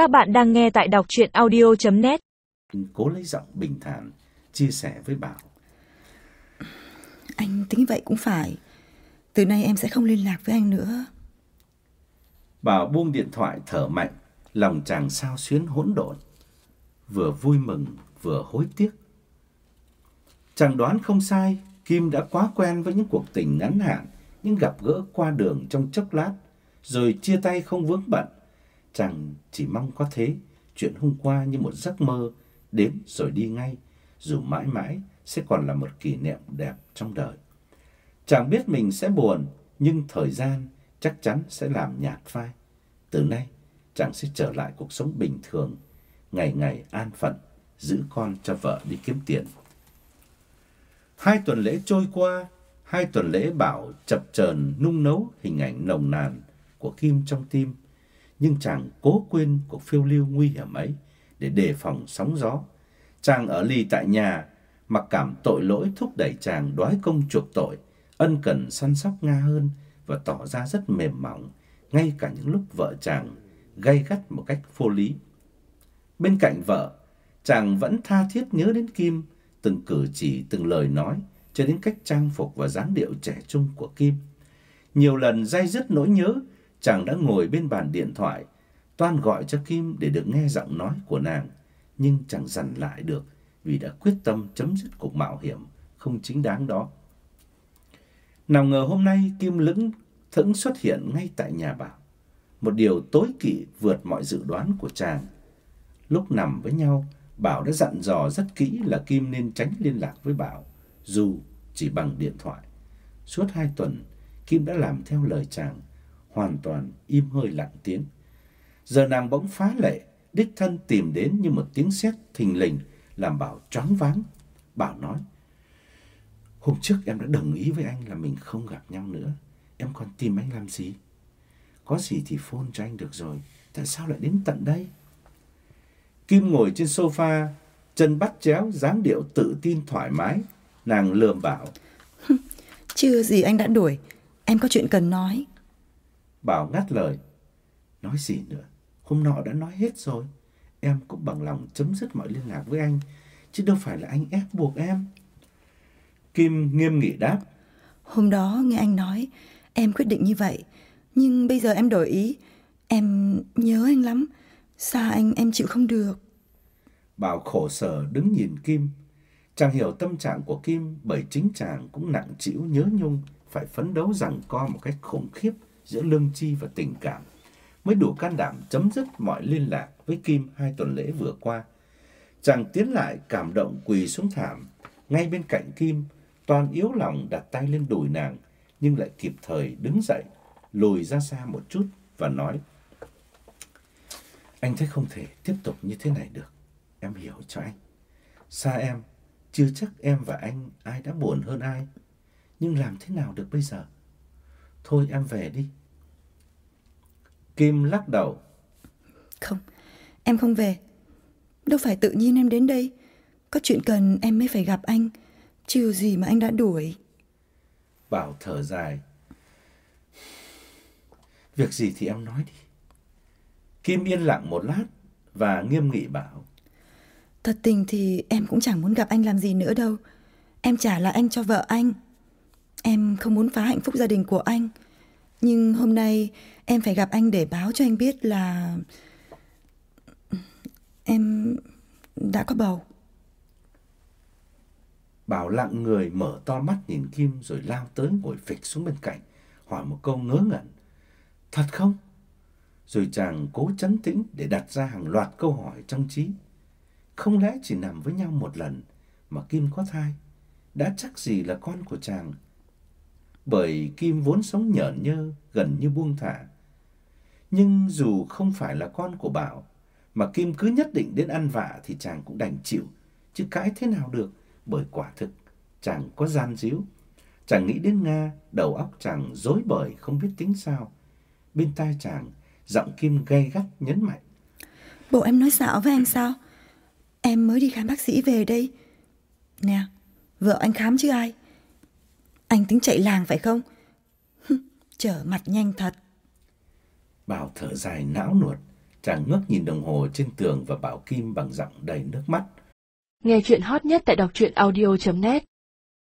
Các bạn đang nghe tại đọc chuyện audio.net Cố lấy giọng bình thản, chia sẻ với Bảo. Anh tính vậy cũng phải. Từ nay em sẽ không liên lạc với anh nữa. Bảo buông điện thoại thở mạnh, lòng chàng sao xuyến hỗn độn. Vừa vui mừng, vừa hối tiếc. Chàng đoán không sai, Kim đã quá quen với những cuộc tình ngắn hạn, những gặp gỡ qua đường trong chốc lát, rồi chia tay không vướng bận. Chàng chỉ mong có thế, chuyện hôm qua như một giấc mơ, đến rồi đi ngay, dù mãi mãi sẽ còn là một kỷ niệm đẹp trong đời. Chàng biết mình sẽ buồn, nhưng thời gian chắc chắn sẽ làm nhạt phai. Từ nay, chàng sẽ trở lại cuộc sống bình thường, ngày ngày an phận, giữ con cho vợ đi kiếm tiền. Hai tuần lễ trôi qua, hai tuần lễ Bảo chập chờn nung nấu hình ảnh nồng nàn của Kim trong tim, nhưng chàng cố quên cuộc phiêu lưu nguy hiểm ấy để đề phòng sóng gió. Chàng ở lì tại nhà, mặc cảm tội lỗi thúc đẩy chàng đoái công chuộc tội, ân cần săn sóc Nga hơn và tỏ ra rất mềm mỏng, ngay cả những lúc vợ chàng gay gắt một cách vô lý. Bên cạnh vợ, chàng vẫn tha thiết nhớ đến Kim, từng cử chỉ, từng lời nói, cho đến cách trang phục và dáng điệu trẻ trung của Kim. Nhiều lần day dứt nỗi nhớ, chàng đã ngồi bên bàn điện thoại, toan gọi cho Kim để được nghe giọng nói của nàng, nhưng chẳng dằn lại được vì đã quyết tâm chấm dứt cuộc mạo hiểm không chính đáng đó. Nào ngờ hôm nay Kim lững thững xuất hiện ngay tại nhà Bảo, một điều tối kỵ vượt mọi dự đoán của chàng. Lúc nằm với nhau, Bảo đã dặn dò rất kỹ là Kim nên tránh liên lạc với Bảo, dù chỉ bằng điện thoại. Suốt hai tuần, Kim đã làm theo lời chàng, hoàn toàn im hơi lặng tiếng. Giờ nàng bỗng phá lệ, đích thân tìm đến như một tiếng sét thình lình làm Bảo choáng váng. Bảo nói: "Hôm trước em đã đồng ý với anh là mình không gặp nhau nữa, em còn tìm anh làm gì? Có gì thì phone cho anh được rồi, tại sao lại đến tận đây?" Kim ngồi trên sofa, chân bắt chéo, dáng điệu tự tin thoải mái, nàng lườm Bảo: Chưa gì anh đã đuổi. Em có chuyện cần nói. Bảo ngắt lời: "Nói gì nữa? Hôm nọ đã nói hết rồi. Em cũng bằng lòng chấm dứt mọi liên lạc với anh, chứ đâu phải là anh ép buộc em." Kim nghiêm nghị đáp: Hôm đó nghe anh nói, em quyết định như vậy. Nhưng bây giờ em đổi ý. Em nhớ anh lắm. Xa anh em chịu không được. Bảo khổ sở đứng nhìn Kim. Chàng hiểu tâm trạng của Kim bởi chính chàng cũng nặng trĩu nhớ nhung phải phấn đấu rằng co một cách khủng khiếp giữa lương chi và tình cảm mới đủ can đảm chấm dứt mọi liên lạc với Kim hai tuần lễ vừa qua. Chàng tiến lại cảm động quỳ xuống thảm ngay bên cạnh Kim, toàn yếu lòng đặt tay lên đùi nàng nhưng lại kịp thời đứng dậy, lùi ra xa một chút và nói: anh thấy không thể tiếp tục như thế này được. Em hiểu cho anh. Xa em, chưa chắc em và anh ai đã buồn hơn ai. Nhưng làm thế nào được bây giờ? Thôi em về đi. Kim lắc đầu. Không, em không về. Đâu phải tự nhiên em đến đây. Có chuyện cần em mới phải gặp anh. Chưa gì mà anh đã đuổi. Bảo thở dài. Việc gì thì em nói đi. Kim yên lặng một lát và nghiêm nghị bảo. Thật tình thì em cũng chẳng muốn gặp anh làm gì nữa đâu. Em trả lại anh cho vợ anh. Em không muốn phá hạnh phúc gia đình của anh. Nhưng hôm nay em phải gặp anh để báo cho anh biết là em đã có bầu. Bảo lặng người mở to mắt nhìn Kim rồi lao tới ngồi phịch xuống bên cạnh, hỏi một câu ngớ ngẩn. Thật không? Rồi chàng cố chấn tĩnh để đặt ra hàng loạt câu hỏi trong trí. Không lẽ chỉ nằm với nhau một lần mà Kim có thai? Đã chắc gì là con của chàng? Bởi Kim vốn sống nhởn nhơ, gần như buông thả. Nhưng dù không phải là con của Bảo, mà Kim cứ nhất định đến ăn vạ thì chàng cũng đành chịu, chứ cãi thế nào được, bởi quả thực chàng có gian díu. Chàng nghĩ đến Nga, đầu óc chàng rối bời không biết tính sao. Bên tai chàng giọng Kim gay gắt nhấn mạnh. Bộ em nói xạo với anh sao? Em mới đi khám bác sĩ về đây. Nè, vợ anh khám chứ ai? Anh tính chạy làng phải không? Trở mặt nhanh thật. Bảo thở dài não nuột, Chàng ngước nhìn đồng hồ trên tường và bảo Kim bằng giọng đầy nước mắt. Nghe chuyện hot nhất tại đọc truyện audio.net